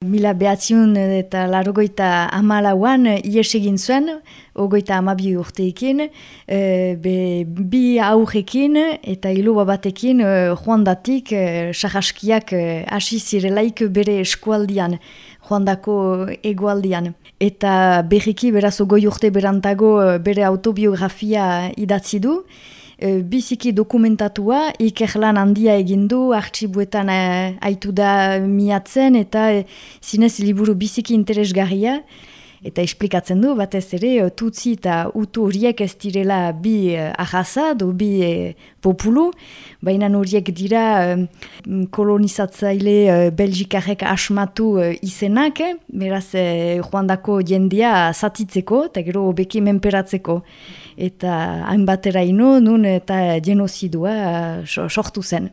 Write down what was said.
Mila behatziun eta larogoita amalauan ies egin zuen, ogoita amabi urteekin, e, bi aurrekin eta iluba batekin e, joan datik e, sahaskiak e, hasi zirelaik bere eskualdian, joan dako egualdian. Eta berriki beraz ogoi urte berantago bere autobiografia idatzi du, e, biziki dokumentatua, ikerlan handia egindu, artxibuetan e, aitu da miatzen, eta e, zinez liburu biziki interesgarria, eta esplikatzen du, batez ere, tutsi eta utu horiek ez direla bi uh, ahasa, do bi populu, baina horiek dira kolonizatzaile uh, belgikarek asmatu uh, izenak, beraz, uh, joan dako jendia zatitzeko, eta gero beki menperatzeko eta hainbatera ino, nun eta genozidua sortu zen.